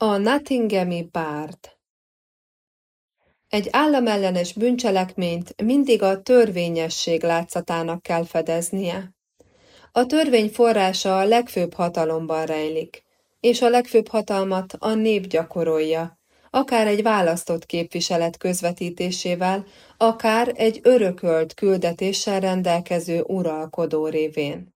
A Nottinghami Bárd Egy államellenes bűncselekményt mindig a törvényesség látszatának kell fedeznie. A törvény forrása a legfőbb hatalomban rejlik, és a legfőbb hatalmat a nép gyakorolja, akár egy választott képviselet közvetítésével, akár egy örökölt küldetéssel rendelkező uralkodó révén.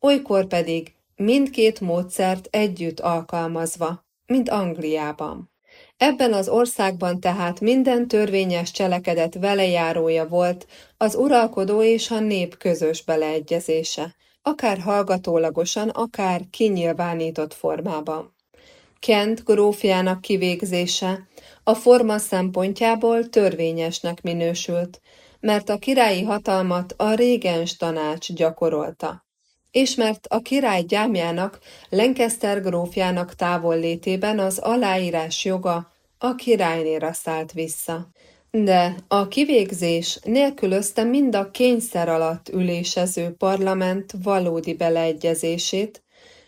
Olykor pedig mindkét módszert együtt alkalmazva, mint Angliában. Ebben az országban tehát minden törvényes cselekedet velejárója volt az uralkodó és a nép közös beleegyezése, akár hallgatólagosan, akár kinyilvánított formában. Kent grófjának kivégzése a forma szempontjából törvényesnek minősült, mert a királyi hatalmat a régens tanács gyakorolta és mert a király gyámjának, Lancaster grófjának távollétében az aláírás joga a királynéra szállt vissza. De a kivégzés nélkülözte mind a kényszer alatt ülésező parlament valódi beleegyezését,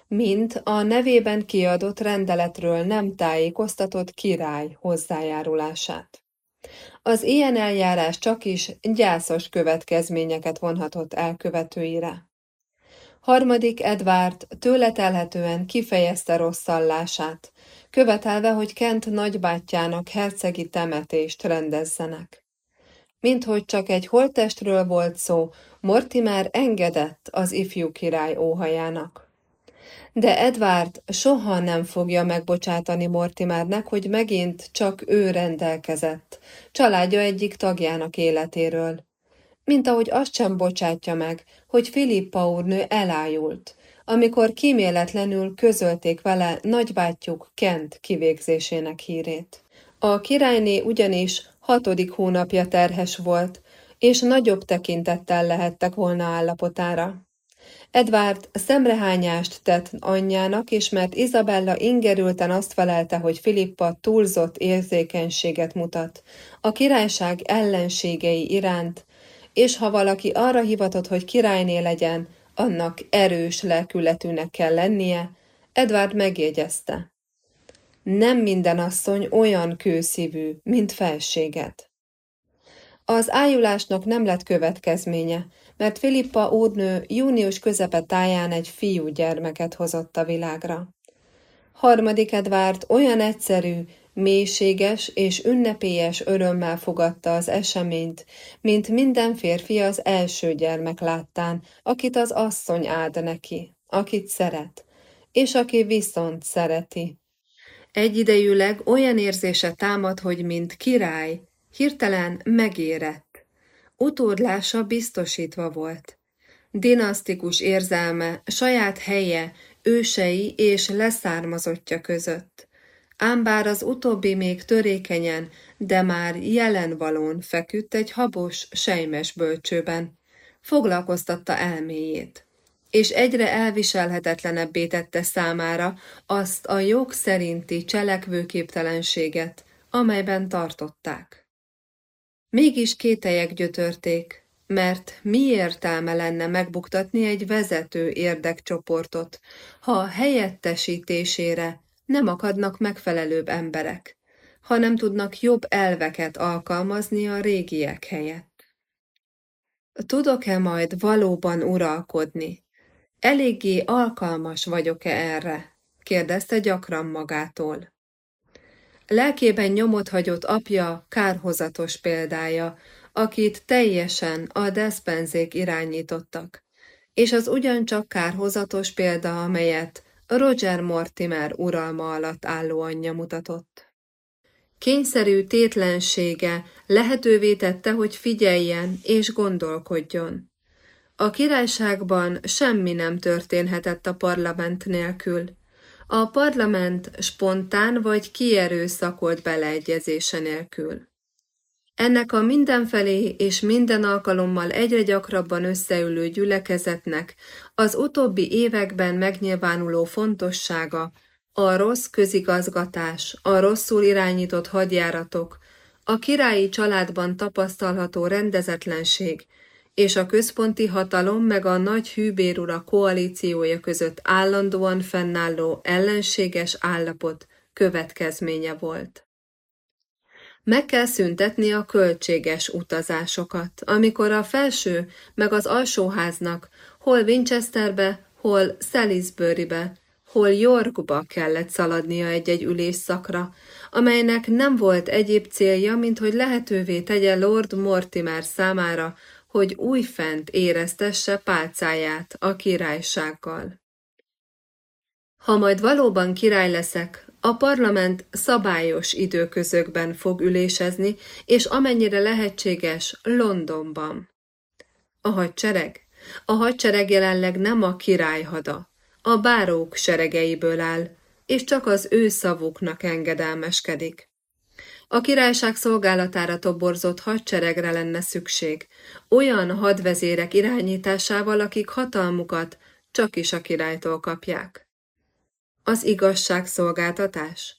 mint a nevében kiadott rendeletről nem tájékoztatott király hozzájárulását. Az ilyen eljárás csak is gyászos következményeket vonhatott elkövetőire. Harmadik Edvárd tőle telhetően kifejezte rosszallását, követelve, hogy Kent nagybátyjának hercegi temetést rendezzenek. Minthogy csak egy holttestről volt szó, Mortimer engedett az ifjú király óhajának. De Edvárd soha nem fogja megbocsátani Mortimernek, hogy megint csak ő rendelkezett, családja egyik tagjának életéről mint ahogy azt sem bocsátja meg, hogy Filippa úrnő elájult, amikor kíméletlenül közölték vele nagybátyjuk Kent kivégzésének hírét. A királyné ugyanis hatodik hónapja terhes volt, és nagyobb tekintettel lehettek volna állapotára. Edward szemrehányást tett anyjának, és mert Izabella ingerülten azt felelte, hogy Filippa túlzott érzékenységet mutat, a királyság ellenségei iránt, és ha valaki arra hivatott, hogy királyné legyen, annak erős lelkületűnek kell lennie, Edward megjegyezte. Nem minden asszony olyan kőszívű, mint felséget. Az ájulásnak nem lett következménye, mert Filippa úrnő június közepe táján egy fiú gyermeket hozott a világra. Harmadik Edvárd olyan egyszerű, mélységes és ünnepélyes örömmel fogadta az eseményt, mint minden férfi az első gyermek láttán, akit az asszony áld neki, akit szeret, és aki viszont szereti. Egyidejűleg olyan érzése támad, hogy mint király, hirtelen megérett. Utódlása biztosítva volt. Dinasztikus érzelme, saját helye, ősei és leszármazottja között ám bár az utóbbi még törékenyen, de már jelenvalón feküdt egy habos, sejmes bölcsőben. Foglalkoztatta elméjét, és egyre elviselhetetlenebbé tette számára azt a jog szerinti cselekvőképtelenséget, amelyben tartották. Mégis kételyek gyötörték, mert mi értelme lenne megbuktatni egy vezető érdekcsoportot, ha helyettesítésére nem akadnak megfelelőbb emberek, hanem tudnak jobb elveket alkalmazni a régiek helyett. Tudok-e majd valóban uralkodni? Eléggé alkalmas vagyok-e erre? kérdezte gyakran magától. Lelkében nyomot hagyott apja kárhozatos példája, akit teljesen a despenzék irányítottak, és az ugyancsak kárhozatos példa, amelyet Roger Mortimer uralma alatt álló anyja mutatott. Kényszerű tétlensége lehetővé tette, hogy figyeljen és gondolkodjon. A királyságban semmi nem történhetett a parlament nélkül. A parlament spontán vagy kierőszakolt beleegyezése nélkül. Ennek a mindenfelé és minden alkalommal egyre gyakrabban összeülő gyülekezetnek az utóbbi években megnyilvánuló fontossága, a rossz közigazgatás, a rosszul irányított hadjáratok, a királyi családban tapasztalható rendezetlenség és a központi hatalom meg a nagy hűbérura koalíciója között állandóan fennálló ellenséges állapot következménye volt. Meg kell szüntetni a költséges utazásokat, amikor a felső meg az alsóháznak hol Winchesterbe, hol Salisburybe, hol Yorkba kellett szaladnia egy-egy ülésszakra, amelynek nem volt egyéb célja, mint hogy lehetővé tegye Lord Mortimer számára, hogy újfent éreztesse pálcáját a királysággal. Ha majd valóban király leszek, a parlament szabályos időközökben fog ülésezni, és amennyire lehetséges, Londonban. A hadsereg? A hadsereg jelenleg nem a királyhada, a bárók seregeiből áll, és csak az ő szavuknak engedelmeskedik. A királyság szolgálatára toborzott hadseregre lenne szükség, olyan hadvezérek irányításával, akik hatalmukat csak is a királytól kapják. Az igazságszolgáltatás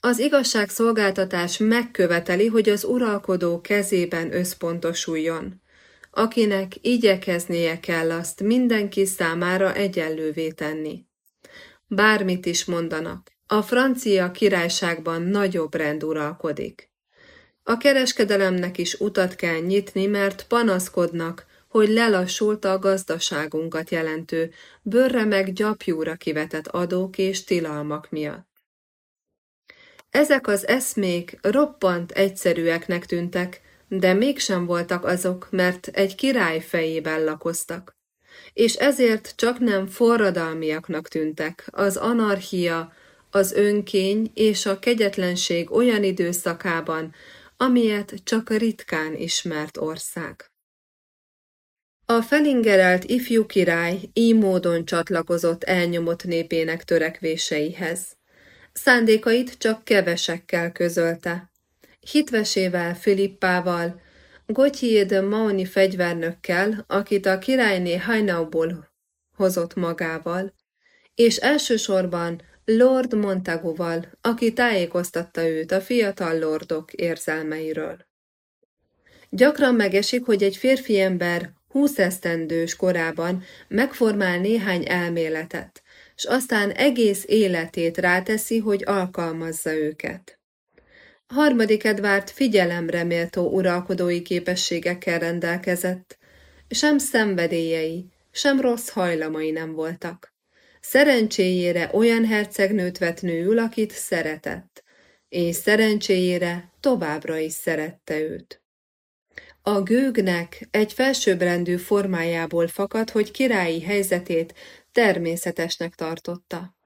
Az igazságszolgáltatás megköveteli, hogy az uralkodó kezében összpontosuljon, akinek igyekeznie kell azt mindenki számára egyenlővé tenni. Bármit is mondanak, a francia királyságban nagyobb rend uralkodik. A kereskedelemnek is utat kell nyitni, mert panaszkodnak, hogy lelassult a gazdaságunkat jelentő, bőrre meg gyapjúra kivetett adók és tilalmak miatt. Ezek az eszmék roppant egyszerűeknek tűntek, de mégsem voltak azok, mert egy király fejében lakoztak. És ezért csak nem forradalmiaknak tűntek az anarchia, az önkény és a kegyetlenség olyan időszakában, amilyet csak ritkán ismert ország. A felingerelt ifjú király így módon csatlakozott elnyomott népének törekvéseihez. Szándékait csak kevesekkel közölte. Hitvesével, Filippával, Gauthier Maoni fegyvernökkel, akit a királyné Hainauból hozott magával, és elsősorban Lord Montaguval, aki tájékoztatta őt a fiatal lordok érzelmeiről. Gyakran megesik, hogy egy férfi ember húsz esztendős korában megformál néhány elméletet, és aztán egész életét ráteszi, hogy alkalmazza őket. Harmadik Edvárt figyelemre méltó uralkodói képességekkel rendelkezett, sem szenvedélyei, sem rossz hajlamai nem voltak. Szerencséjére olyan hercegnőt vett nőül, akit szeretett, és szerencséjére továbbra is szerette őt. A gőgnek egy felsőbbrendű formájából fakad, hogy királyi helyzetét természetesnek tartotta.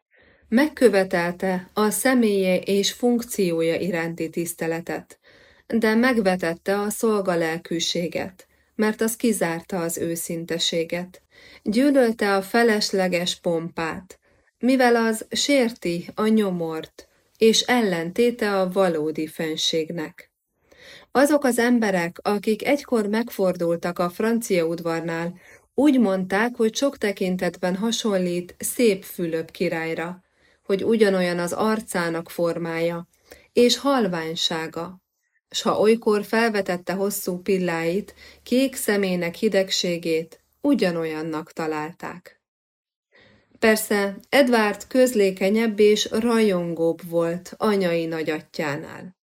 Megkövetelte a személye és funkciója iránti tiszteletet, de megvetette a szolgalelkűséget, mert az kizárta az őszinteséget. Gyűlölte a felesleges pompát, mivel az sérti a nyomort, és ellentéte a valódi fenségnek. Azok az emberek, akik egykor megfordultak a francia udvarnál, úgy mondták, hogy sok tekintetben hasonlít szép Fülöp királyra, hogy ugyanolyan az arcának formája, és halványsága, s ha olykor felvetette hosszú pilláit, kék szemének hidegségét, ugyanolyannak találták. Persze, Edward közlékenyebb és rajongóbb volt anyai nagyatjánál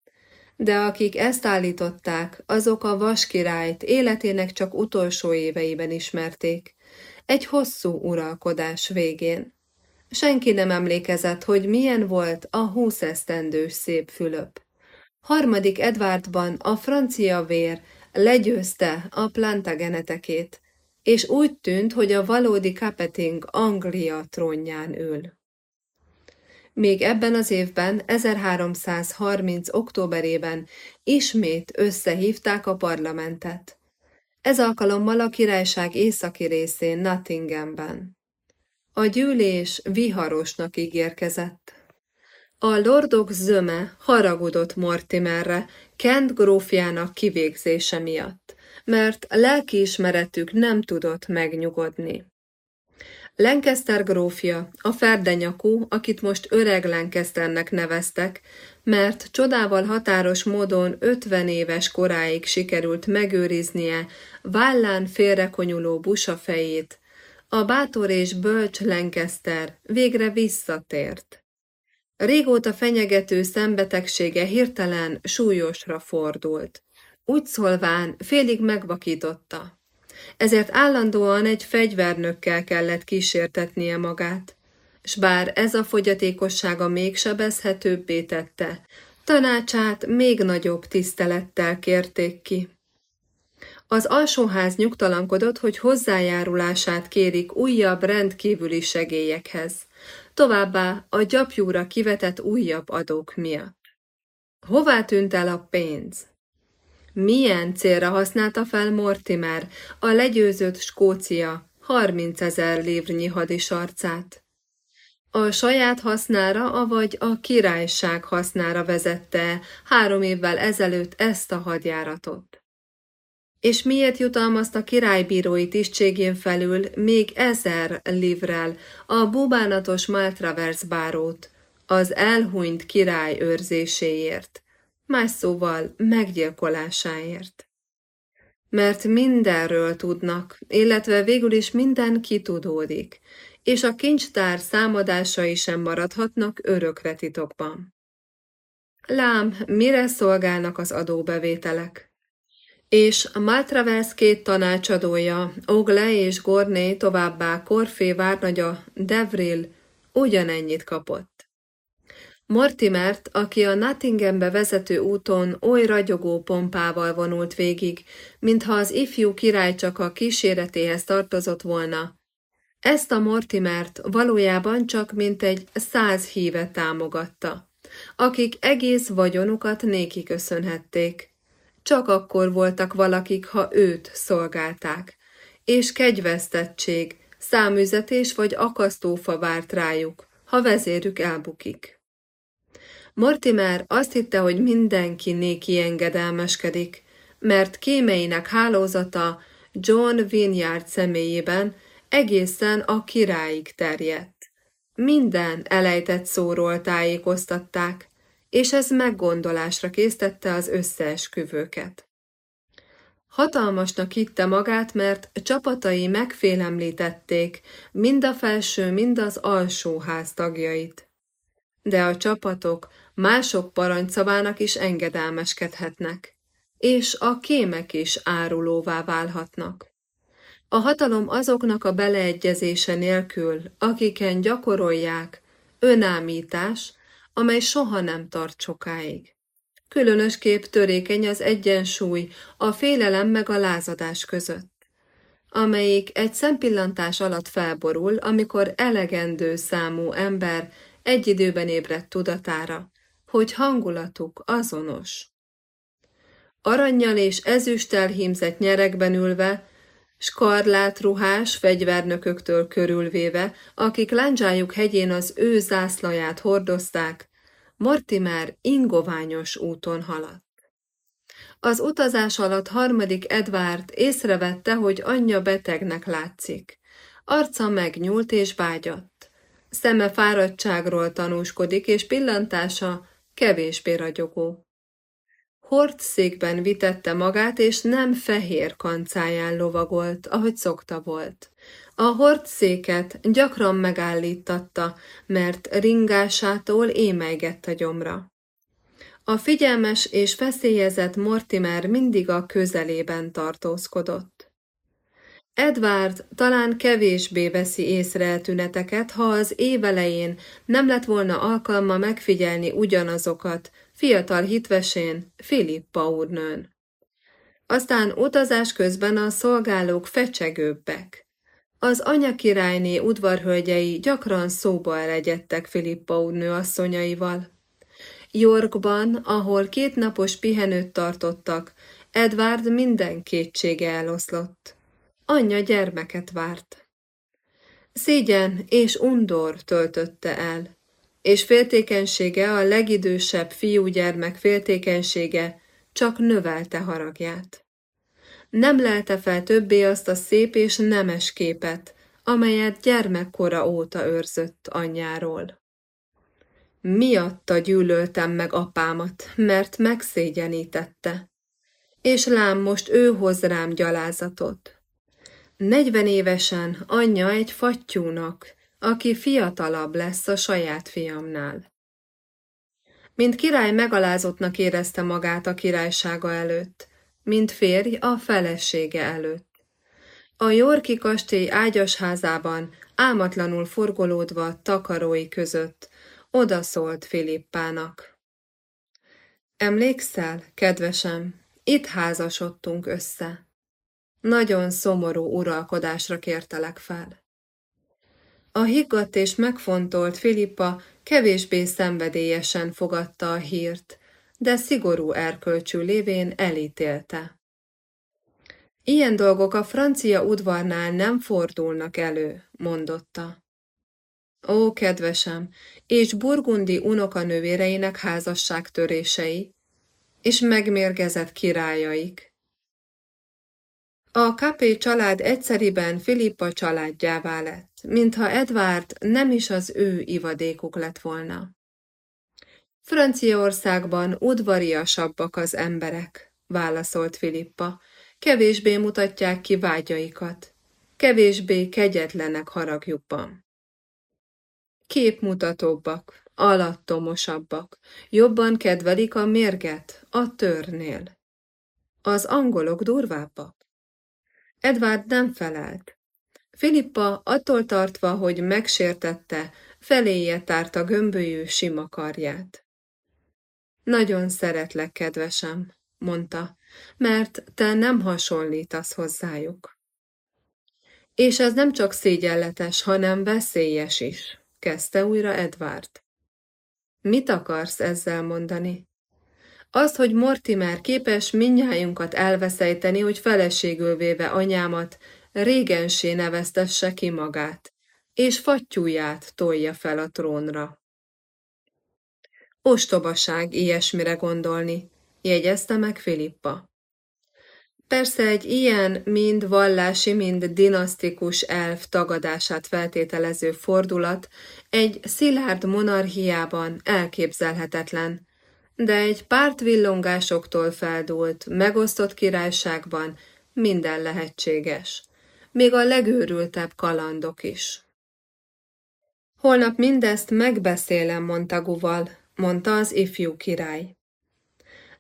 de akik ezt állították, azok a vaskirályt életének csak utolsó éveiben ismerték, egy hosszú uralkodás végén. Senki nem emlékezett, hogy milyen volt a húszesztendős szép Fülöp. Harmadik Edwardban a francia vér legyőzte a plantagenetekét, és úgy tűnt, hogy a valódi Capeting Anglia trónján ül. Még ebben az évben, 1330. októberében ismét összehívták a parlamentet. Ez alkalommal a királyság északi részén Nottinghamben. A gyűlés viharosnak ígérkezett. A lordok zöme haragudott Mortimerre, Kent grófjának kivégzése miatt, mert lelkiismeretük nem tudott megnyugodni. Lancaster grófja, a ferdenyakú, akit most öreg Lancasternek neveztek, mert csodával határos módon ötven éves koráig sikerült megőriznie vállán félrekonyuló busa fejét, a bátor és bölcs Lancaster végre visszatért. Régóta fenyegető szembetegsége hirtelen súlyosra fordult. Úgy szólván félig megvakította. Ezért állandóan egy fegyvernökkel kellett kísértetnie magát. S bár ez a fogyatékossága még sebezhetőbbé tette, tanácsát még nagyobb tisztelettel kérték ki. Az alsóház nyugtalankodott, hogy hozzájárulását kérik újabb rendkívüli segélyekhez, továbbá a gyapjúra kivetett újabb adók miatt. Hová tűnt el a pénz? Milyen célra használta fel Mortimer a legyőzött Skócia 30 ezer lévrnyi hadisarcát? A saját hasznára, avagy a királyság hasznára vezette három évvel ezelőtt ezt a hadjáratot? És miért jutalmazta királybírói tisztségén felül még ezer livrel a bubánatos Maltravers bárót, az elhunyt király őrzéséért, más szóval meggyilkolásáért? Mert mindenről tudnak, illetve végül is minden kitudódik, és a kincstár számadásai sem maradhatnak örökre titokban. Lám, mire szolgálnak az adóbevételek? és Maltravers két tanácsadója, Ogle és Gorné továbbá Korfé várnagya, Devril ugyanennyit kapott. Mortimert, aki a Nottinghambe vezető úton oly ragyogó pompával vonult végig, mintha az ifjú király csak a kíséretéhez tartozott volna, ezt a Mortimert valójában csak mintegy száz hívet támogatta, akik egész vagyonukat néki köszönhették. Csak akkor voltak valakik, ha őt szolgálták, és kegyvesztettség, számüzetés vagy akasztófa várt rájuk, ha vezérük elbukik. Mortimer azt hitte, hogy mindenki néki engedelmeskedik, mert kémeinek hálózata John Vinyard személyében egészen a királyig terjedt. Minden elejtett szóról tájékoztatták, és ez meggondolásra késztette az összeesküvőket. Hatalmasnak hitte magát, mert csapatai megfélemlítették mind a felső, mind az alsó ház tagjait. De a csapatok mások parancszavának is engedelmeskedhetnek, és a kémek is árulóvá válhatnak. A hatalom azoknak a beleegyezése nélkül, akiken gyakorolják, önámítás, amely soha nem tart sokáig. Különösképp törékeny az egyensúly a félelem meg a lázadás között, amelyik egy szempillantás alatt felborul, amikor elegendő számú ember egy időben ébredt tudatára, hogy hangulatuk azonos. Aranyjal és ezüsttel hímzett nyerekben ülve, skarlát ruhás fegyvernököktől körülvéve, akik lándzsájuk hegyén az ő zászlaját hordozták, Mortimer ingoványos úton haladt. Az utazás alatt harmadik Edward észrevette, hogy anyja betegnek látszik. Arca megnyúlt és vágyott. Szeme fáradtságról tanúskodik, és pillantása kevésbé ragyogó. Hort székben vitette magát, és nem fehér kancáján lovagolt, ahogy szokta volt. A hort széket gyakran megállítatta, mert ringásától émelygett a gyomra. A figyelmes és feszélyezett Mortimer mindig a közelében tartózkodott. Edward talán kevésbé veszi észre tüneteket, ha az évelején nem lett volna alkalma megfigyelni ugyanazokat, fiatal hitvesén, Filippa úrnőn. Aztán utazás közben a szolgálók fecsegőbbek. Az anyakirályné udvarhölgyei gyakran szóba elegyedtek Filippa úrnő asszonyaival. Yorkban, ahol két napos pihenőt tartottak, Edward minden kétsége eloszlott. Anyja gyermeket várt. Szégyen és undor töltötte el és féltékenysége a legidősebb fiúgyermek féltékenysége csak növelte haragját. Nem lelte fel többé azt a szép és nemes képet, amelyet gyermekkora óta őrzött anyjáról. Miatta gyűlöltem meg apámat, mert megszégyenítette. És lám most ő hoz rám gyalázatot. Negyven évesen anyja egy fattyúnak, aki fiatalabb lesz a saját fiamnál. Mint király megalázottnak érezte magát a királysága előtt, mint férj a felesége előtt. A Yorki kastély ágyasházában, álmatlanul forgolódva takarói között, odaszólt Filippának. Emlékszel, kedvesem, itt házasodtunk össze. Nagyon szomorú uralkodásra kértelek fel. A higgadt és megfontolt Filippa kevésbé szenvedélyesen fogadta a hírt, de szigorú erkölcsű lévén elítélte. Ilyen dolgok a francia udvarnál nem fordulnak elő, mondotta. Ó, kedvesem, és burgundi unokanővéreinek házasságtörései, és megmérgezett királyaik. A Capé család egyszeriben Filippa családjává lett, mintha Edward nem is az ő ivadékuk lett volna. Franciaországban udvariasabbak az emberek, válaszolt Filippa, kevésbé mutatják ki vágyaikat, kevésbé kegyetlenek haragjukban. Képmutatóbbak, alattomosabbak, jobban kedvelik a mérget a törnél. Az angolok durvábbak. Edward nem felelt. Filippa attól tartva, hogy megsértette, feléje tárta gömbölyű sima karját. Nagyon szeretlek, kedvesem, mondta, mert te nem hasonlítasz hozzájuk. És ez nem csak szégyenletes, hanem veszélyes is, kezdte újra Edward. Mit akarsz ezzel mondani? Az, hogy Mortimer képes minnyájunkat elveszejteni, hogy feleségül véve anyámat, régensé neveztesse ki magát, és fattyúját tolja fel a trónra. Ostobaság ilyesmire gondolni, jegyezte meg Filippa. Persze egy ilyen mind vallási, mind dinasztikus elf tagadását feltételező fordulat egy szilárd monarchiában elképzelhetetlen, de egy pártvillongásoktól feldúlt, megosztott királyságban minden lehetséges, még a legőrültebb kalandok is. Holnap mindezt megbeszélem Montaguval, mondta az ifjú király.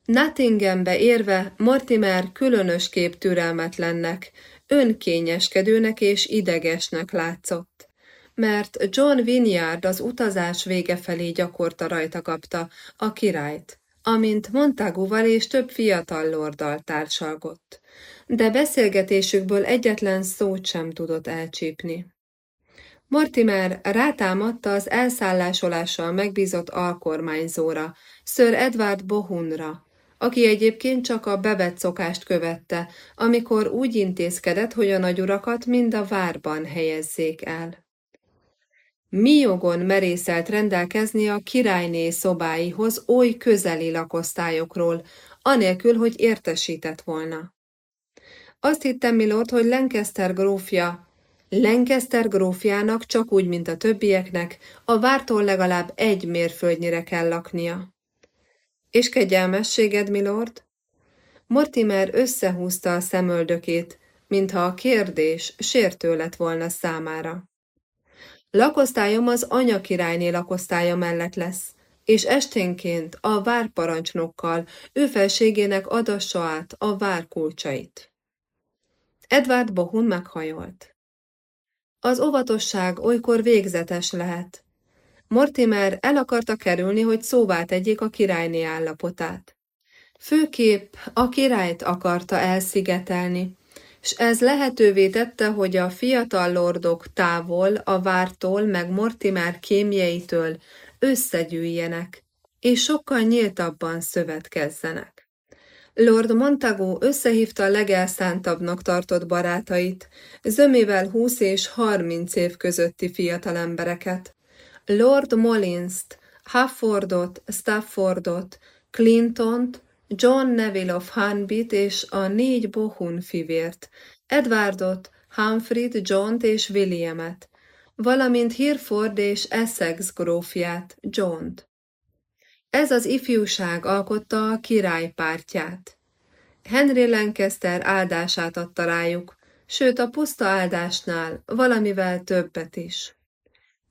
Nottinghambe érve Mortimer különösképp türelmetlennek, önkényeskedőnek és idegesnek látszott, mert John Vinyard az utazás vége felé gyakorta rajta kapta a királyt, amint Montaguval és több fiatal lorddal társalgott, de beszélgetésükből egyetlen szót sem tudott elcsípni. Mortimer rátámadta az elszállásolással megbízott alkormányzóra, Sir Edward Bohunra, aki egyébként csak a bevett szokást követte, amikor úgy intézkedett, hogy a nagyurakat mind a várban helyezzék el. Mi jogon merészelt rendelkezni a királyné szobáihoz oly közeli lakosztályokról, anélkül, hogy értesített volna. Azt hittem, milord, hogy Lancaster grófja, Lancaster grófjának csak úgy, mint a többieknek, a vártól legalább egy mérföldnyire kell laknia. És kegyelmességed, milord? Mortimer összehúzta a szemöldökét, mintha a kérdés sértő lett volna számára. Lakosztályom az anya királyné lakosztálya mellett lesz, és esténként a várparancsnokkal ő felségének adassa át a vár kulcsait. Edward Bohun meghajolt. Az óvatosság olykor végzetes lehet, Mortimer el akarta kerülni, hogy szóvá tegyék a királyné állapotát. Főképp a királyt akarta elszigetelni, s ez lehetővé tette, hogy a fiatal lordok távol a vártól meg Mortimer kémjeitől összegyűjjenek, és sokkal nyíltabban szövetkezzenek. Lord Montagu összehívta a legelszántabbnak tartott barátait, zömével húsz és harminc év közötti fiatalembereket, Lord Mollinst, Huffordot, Staffordot, Clintont, John Neville of Hanbit és a négy Bohun fivért, Edwardot, Humphreyt, Johnt és Williamet, valamint Hereford és Essex grófját, Johnt. Ez az ifjúság alkotta a király pártját. Henry Lancaster áldását adta rájuk, sőt a puszta áldásnál valamivel többet is.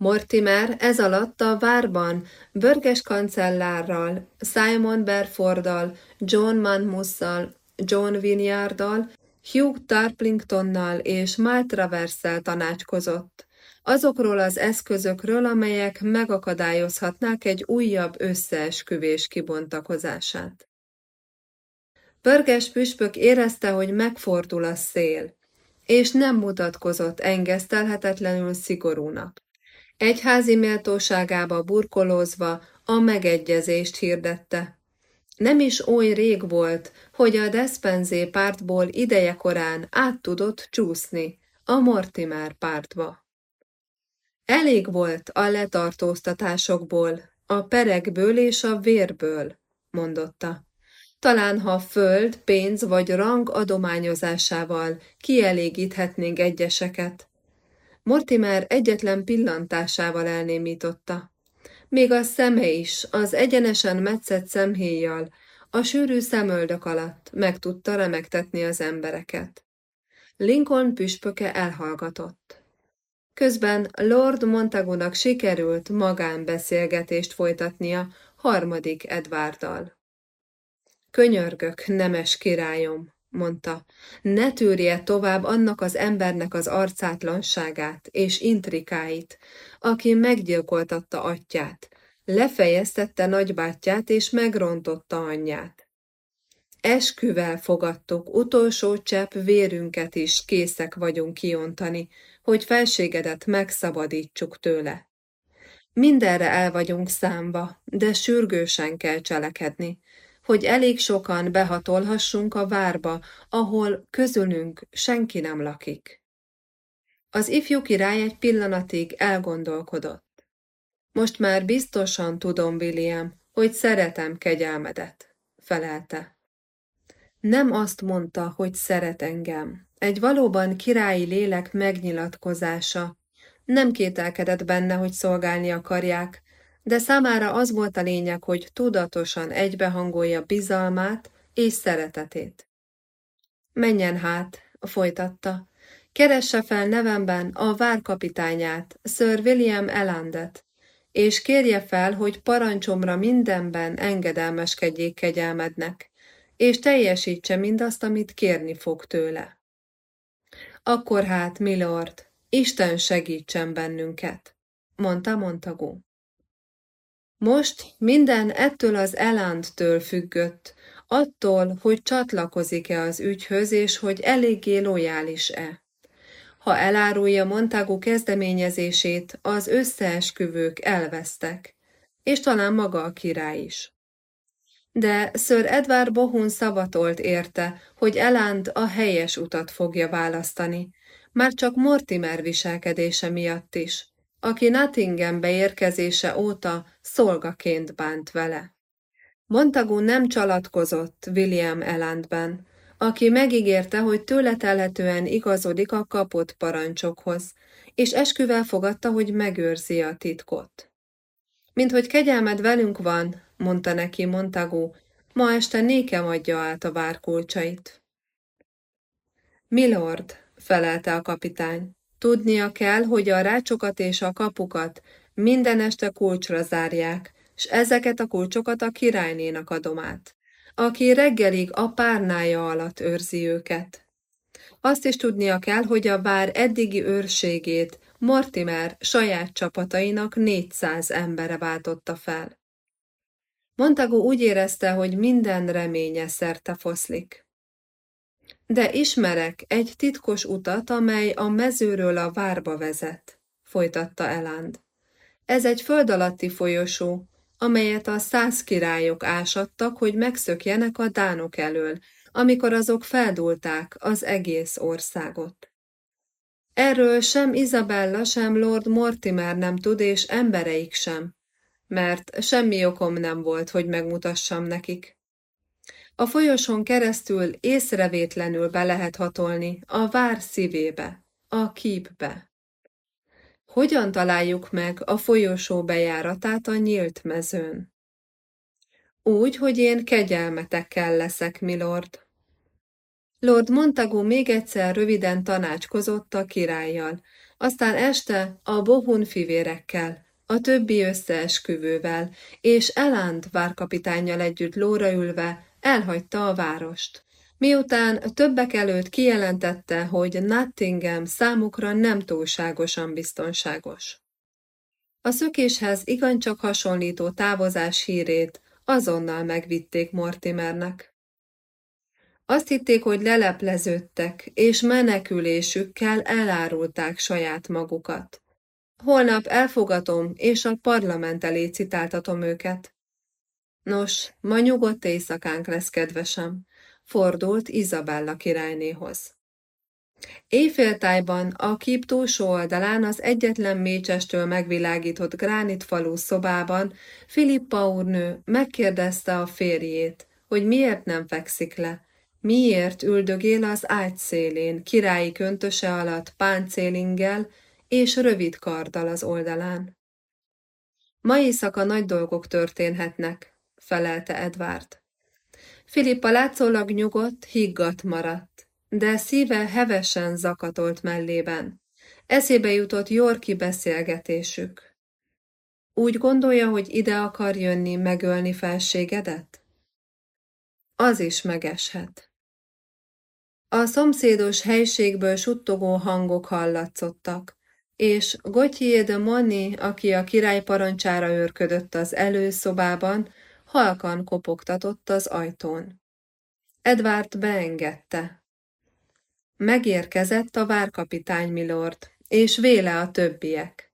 Mortimer ez alatt a várban Börges kancellárral, Simon Berforddal, John Manmusszal, John Vinyarddal, Hugh Tarplingtonnal és Maltravers-szel tanácskozott, azokról az eszközökről, amelyek megakadályozhatnák egy újabb összeesküvés kibontakozását. Pörges püspök érezte, hogy megfordul a szél, és nem mutatkozott engesztelhetetlenül szigorúnak. Egyházi méltóságába burkolózva a megegyezést hirdette. Nem is oly rég volt, hogy a Despenzé pártból idejekorán át tudott csúszni a Mortimer pártba. Elég volt a letartóztatásokból, a perekből és a vérből, mondotta. Talán ha föld, pénz vagy rang adományozásával kielégíthetnénk egyeseket. Mortimer egyetlen pillantásával elnémította. Még a szeme is, az egyenesen metszett szemhéjjal, a sűrű szemöldök alatt meg tudta remektetni az embereket. Lincoln püspöke elhallgatott. Közben Lord Montagunak sikerült magánbeszélgetést folytatnia harmadik Edwarddal. Könyörgök, nemes királyom, mondta, ne tűrje tovább annak az embernek az arcátlanságát és intrikáit, aki meggyilkoltatta atyát, lefejeztette nagybátyját és megrontotta anyját. Esküvel fogadtuk, utolsó csepp vérünket is készek vagyunk kiontani, hogy felségedet megszabadítsuk tőle. Mindenre el vagyunk számba, de sürgősen kell cselekedni, hogy elég sokan behatolhassunk a várba, ahol közülünk senki nem lakik. Az ifjú király egy pillanatig elgondolkodott. Most már biztosan tudom, William, hogy szeretem kegyelmedet, felelte. Nem azt mondta, hogy szeret engem. Egy valóban királyi lélek megnyilatkozása. Nem kételkedett benne, hogy szolgálni akarják, de számára az volt a lényeg, hogy tudatosan egybehangolja bizalmát és szeretetét. Menjen hát, folytatta, keresse fel nevemben a várkapitányát, Sir William Elandet, és kérje fel, hogy parancsomra mindenben engedelmeskedjék kegyelmednek, és teljesítse mindazt, amit kérni fog tőle. Akkor hát, milord, Isten segítsen bennünket, mondta Montagu. Most minden ettől az elántől függött, attól, hogy csatlakozik-e az ügyhöz, és hogy eléggé lojális-e. Ha elárulja Montagu kezdeményezését, az összeesküvők elvesztek, és talán maga a király is. De Sir Edward Bohun szavatolt érte, hogy Elánt a helyes utat fogja választani, már csak Mortimer viselkedése miatt is, aki Nottinghambe érkezése óta szolgaként bánt vele. Montagu nem csalatkozott William Elandben, aki megígérte, hogy tőle telhetően igazodik a kapott parancsokhoz, és esküvel fogadta, hogy megőrzi a titkot. Mint hogy kegyelmed velünk van, mondta neki Montagu, ma este nékem adja át a várkulcsait. Milord, felelte a kapitány, Tudnia kell, hogy a rácsokat és a kapukat minden este kulcsra zárják, s ezeket a kulcsokat a királynénak adom át, aki reggelig a párnája alatt őrzi őket. Azt is tudnia kell, hogy a vár eddigi őrségét Mortimer saját csapatainak 400 embere váltotta fel. Montagu úgy érezte, hogy minden reménye szerte foszlik. De ismerek egy titkos utat, amely a mezőről a várba vezet, folytatta Eland. Ez egy föld alatti folyosó, amelyet a száz királyok ásattak, hogy megszökjenek a dánok elől, amikor azok feldulták az egész országot. Erről sem Isabella, sem Lord Mortimer nem tud, és embereik sem, mert semmi okom nem volt, hogy megmutassam nekik. A folyosón keresztül észrevétlenül be lehet hatolni a vár szívébe, a kípbe. Hogyan találjuk meg a folyosó bejáratát a nyílt mezőn? Úgy, hogy én kegyelmetekkel leszek, milord. Lord Montagu még egyszer röviden tanácskozott a királlyal, Aztán este a Bohun fivérekkel, a többi összeesküvővel, és Eland várkapitányjal együtt lóra ülve elhagyta a várost. Miután többek előtt kijelentette, hogy Nottingham számukra nem túlságosan biztonságos. A szökéshez igencsak hasonlító távozás hírét azonnal megvitték Mortimernek. Azt hitték, hogy lelepleződtek, és menekülésükkel elárulták saját magukat. Holnap elfogatom, és a parlament elé citáltatom őket. Nos, ma nyugodt éjszakánk lesz, kedvesem, fordult Izabella királynéhoz. Éjféltájban a kép túlsó oldalán az egyetlen mécsestől megvilágított gránitfalú szobában Filippa úrnő megkérdezte a férjét, hogy miért nem fekszik le, miért üldögél az ágy szélén, királyi köntöse alatt páncélinggel és rövid karddal az oldalán. Ma éjszaka nagy dolgok történhetnek, felelte Edward. Filippa látszólag nyugodt, higgadt maradt, de szíve hevesen zakatolt mellében. Eszébe jutott Yorki beszélgetésük. Úgy gondolja, hogy ide akar jönni megölni felségedet? Az is megeshet. A szomszédos helységből suttogó hangok hallatszottak, és Gauthier de Moni, aki a király parancsára őrködött az előszobában, halkan kopogtatott az ajtón. Edward beengedte. Megérkezett a várkapitány milord, és véle a többiek.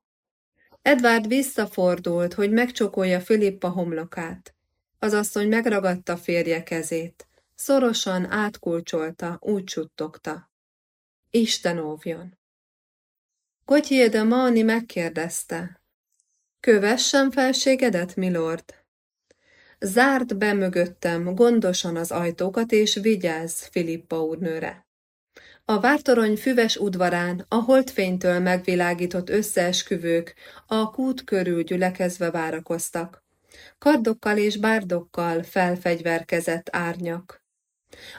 Edward visszafordult, hogy megcsokolja Filippa homlokát. Az asszony megragadta férje kezét. Szorosan átkulcsolta, úgy suttogta. Isten óvjon! Gauthier de megkérdezte. Kövessem felségedet, milord? Zárd be mögöttem gondosan az ajtókat, és vigyázz Filippa úrnőre. A vártorony füves udvarán a holdfénytől megvilágított összeesküvők a kút körül gyülekezve várakoztak. Kardokkal és bárdokkal felfegyverkezett árnyak.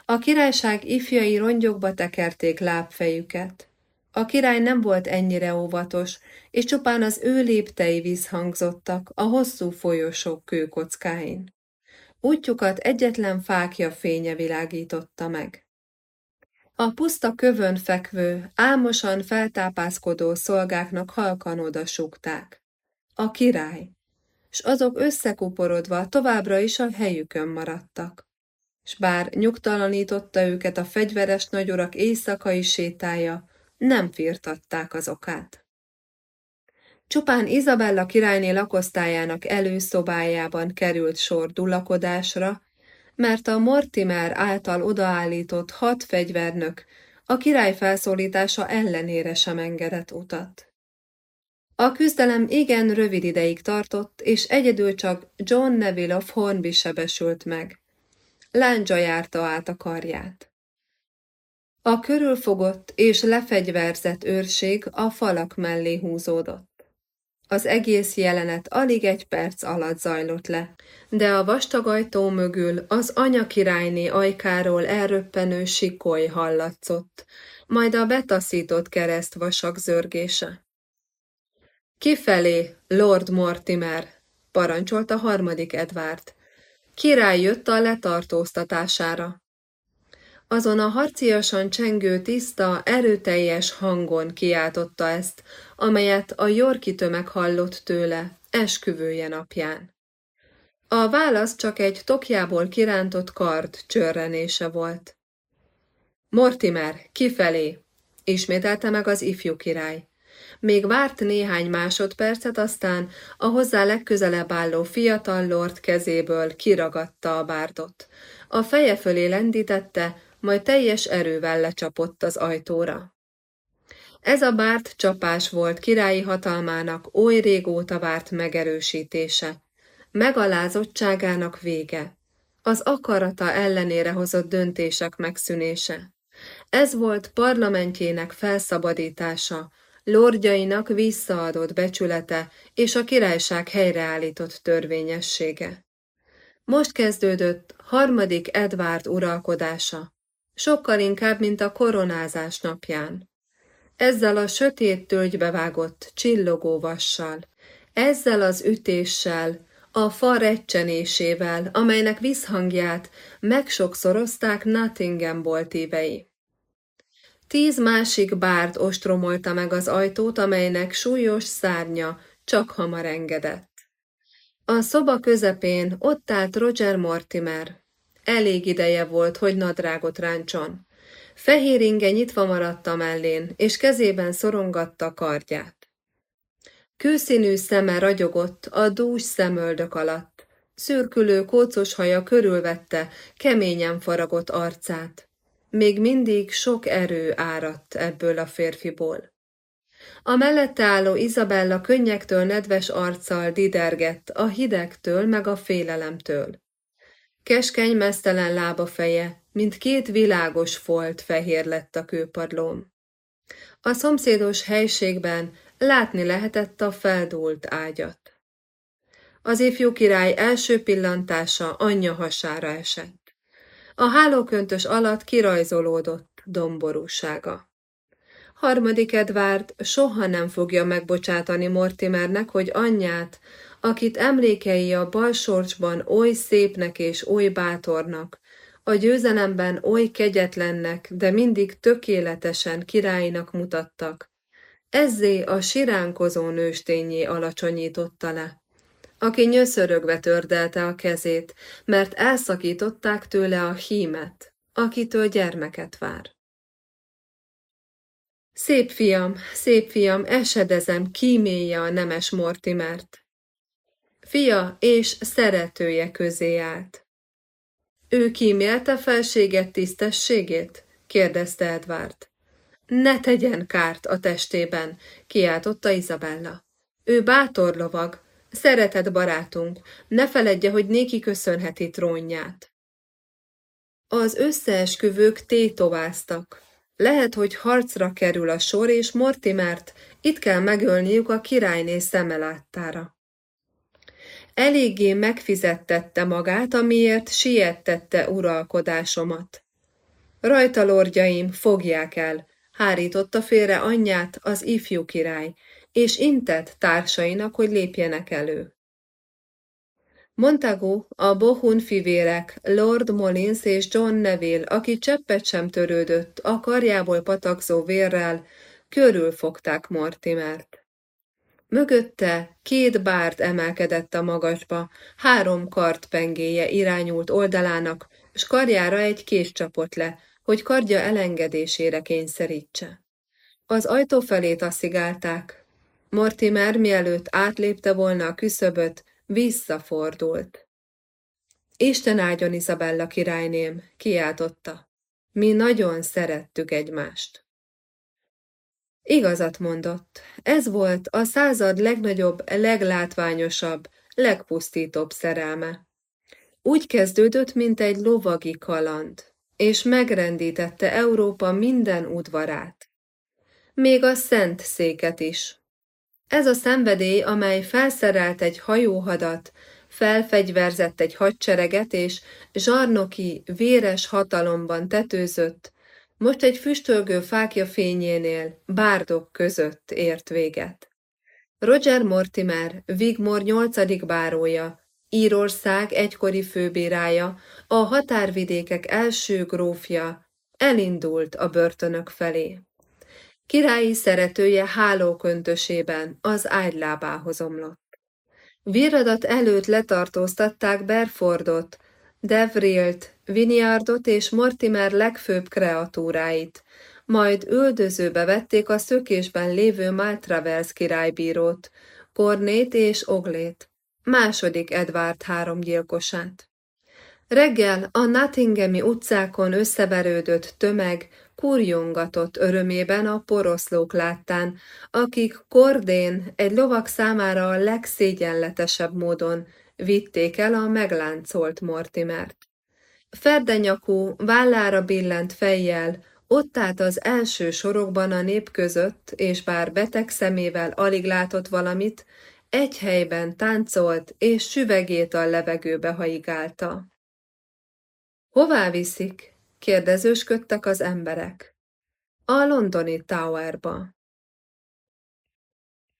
A királyság ifjai rongyokba tekerték lábfejüket. A király nem volt ennyire óvatos, és csupán az ő léptei visszhangzottak a hosszú folyosók kőkockáin. Útjukat egyetlen fákja fénye világította meg. A puszta kövön fekvő, álmosan feltápászkodó szolgáknak halkan odasúgták. A király, s azok összekuporodva továbbra is a helyükön maradtak. S bár nyugtalanította őket a fegyveres nagyurak éjszakai sétája, nem firtatták az okát. Csupán Izabella királyné lakosztályának előszobájában került sor dulakodásra, mert a Mortimer által odaállított hat fegyvernök a király felszólítása ellenére sem engedett utat. A küzdelem igen rövid ideig tartott, és egyedül csak John Neville of Hornby sebesült meg. Láncsa járta át a karját. A körülfogott és lefegyverzett őrség a falak mellé húzódott. Az egész jelenet alig egy perc alatt zajlott le, de a vastag ajtó mögül az anya királyné ajkáról elröppenő sikoly hallatszott, majd a betaszított kereszt vasak zörgése. Kifelé, Lord Mortimer, parancsolta harmadik Edward. Király jött a letartóztatására. Azon a harciasan csengő, tiszta, erőteljes hangon kiáltotta ezt, amelyet a Yorki tömeg hallott tőle, esküvője napján. A válasz csak egy tokjából kirántott kard csörrenése volt. Mortimer, kifelé! ismételte meg az ifjú király. Még várt néhány másodpercet, aztán a hozzá legközelebb álló fiatal lord kezéből kiragadta a bárdot. A feje fölé lendítette, majd teljes erővel lecsapott az ajtóra. Ez a bárt csapás volt királyi hatalmának oly régóta várt megerősítése, megalázottságának vége, az akarata ellenére hozott döntések megszűnése. Ez volt parlamentjének felszabadítása, lordjainak visszaadott becsülete és a királyság helyreállított törvényessége. Most kezdődött harmadik Edvárd uralkodása, sokkal inkább, mint a koronázás napján. ezzel a sötét tölgybe vágott, csillogó vassal, ezzel az ütéssel, a fa recsenésével, amelynek visszhangját megsokszorozták Nottingham boltívei. Tíz másik bárd ostromolta meg az ajtót, amelynek súlyos szárnya csak hamar engedett. A szoba közepén ott állt Roger Mortimer. Elég ideje volt, hogy nadrágot ráncson. Fehér inge nyitva maradt a mellén, és kezében szorongatta kardját. Kőszínű szeme ragyogott a dús szemöldök alatt. Szürkülő kócos haja körülvette keményen faragott arcát. Még mindig sok erő áradt ebből a férfiból. A mellette álló Izabella könnyektől nedves arccal didergett a hidegtől meg a félelemtől. Keskeny mesztelen lábafeje, mint két világos folt fehér lett a kőpadlón. A szomszédos helységben látni lehetett a feldúlt ágyat. Az ifjú király első pillantása anyja hasára esett. A hálóköntös alatt kirajzolódott domborúsága. Harmadik Edvárd soha nem fogja megbocsátani Mortimernek, hogy anyját, akit emlékei a balsorcsban oly szépnek és oly bátornak, a győzelemben oly kegyetlennek, de mindig tökéletesen királynak mutattak, ezzé a siránkozó nőstényé alacsonyította le, aki nyöszörögve tördelte a kezét, mert elszakították tőle a hímet, akitől gyermeket vár. Szép fiam, szép fiam, esedezem, kímélje a nemes Mortimert. Fia és szeretője közé állt. Ő kímélte felséget tisztességét? kérdezte Edward. Ne tegyen kárt a testében, kiáltotta Izabella. Ő bátor lovag, szeretett barátunk, ne feledje, hogy néki köszönheti trónját. Az összeesküvők tétováztak. Lehet, hogy harcra kerül a sor, és Mortimert itt kell megölniük a királyné szemeláttára. Eléggé megfizettette magát, amiért siettette uralkodásomat. Rajta lordjaim, fogják el, hárította félre anyját az ifjú király, és intett társainak, hogy lépjenek elő. Montagu, a Bohun fivérek, Lord Molins és John Neville, aki cseppet sem törődött, a karjából patakzó vérrel, körülfogták Mortimert. Mögötte két bárd emelkedett a magasba, három kart pengéje irányult oldalának, s karjára egy kés csapott le, hogy kardja elengedésére kényszerítse. Az ajtó felé taszigálták. Mortimer, mielőtt átlépte volna a küszöböt, visszafordult. Isten áldjon Isabella királyném, kiáltotta. Mi nagyon szerettük egymást. Igazat mondott. Ez volt a század legnagyobb, leglátványosabb, legpusztítóbb szerelme. Úgy kezdődött, mint egy lovagi kaland, és megrendítette Európa minden udvarát. Még a szent széket is. Ez a szenvedély, amely felszerelt egy hajóhadat, felfegyverzett egy hadsereget, és zsarnoki, véres hatalomban tetőzött, most egy füstölgő fákja fényénél, bárdok között ért véget. Roger Mortimer, Wigmore nyolcadik bárója, Írország egykori főbírája, a határvidékek első grófja, elindult a börtönök felé. Királyi szeretője hálóköntösében az ágylábához omlott. Viradat előtt letartóztatták Berfordot, Devrilt, Viniardot és Mortimer legfőbb kreatúráit, majd üldözőbe vették a szökésben lévő Maltravers királybírót, Kornét és Oglét, második Edward három. Reggel a Nottinghami utcákon összeverődött tömeg kurjongatott örömében a poroszlók láttán, akik Kordén egy lovak számára a legszégyenletesebb módon vitték el a megláncolt Mortimert. Ferdenyakú, vállára billent fejjel, ott állt az első sorokban a nép között, és bár beteg szemével alig látott valamit, egy helyben táncolt, és süvegét a levegőbe haigálta. Hová viszik? kérdezősködtek az emberek. A londoni Towerba.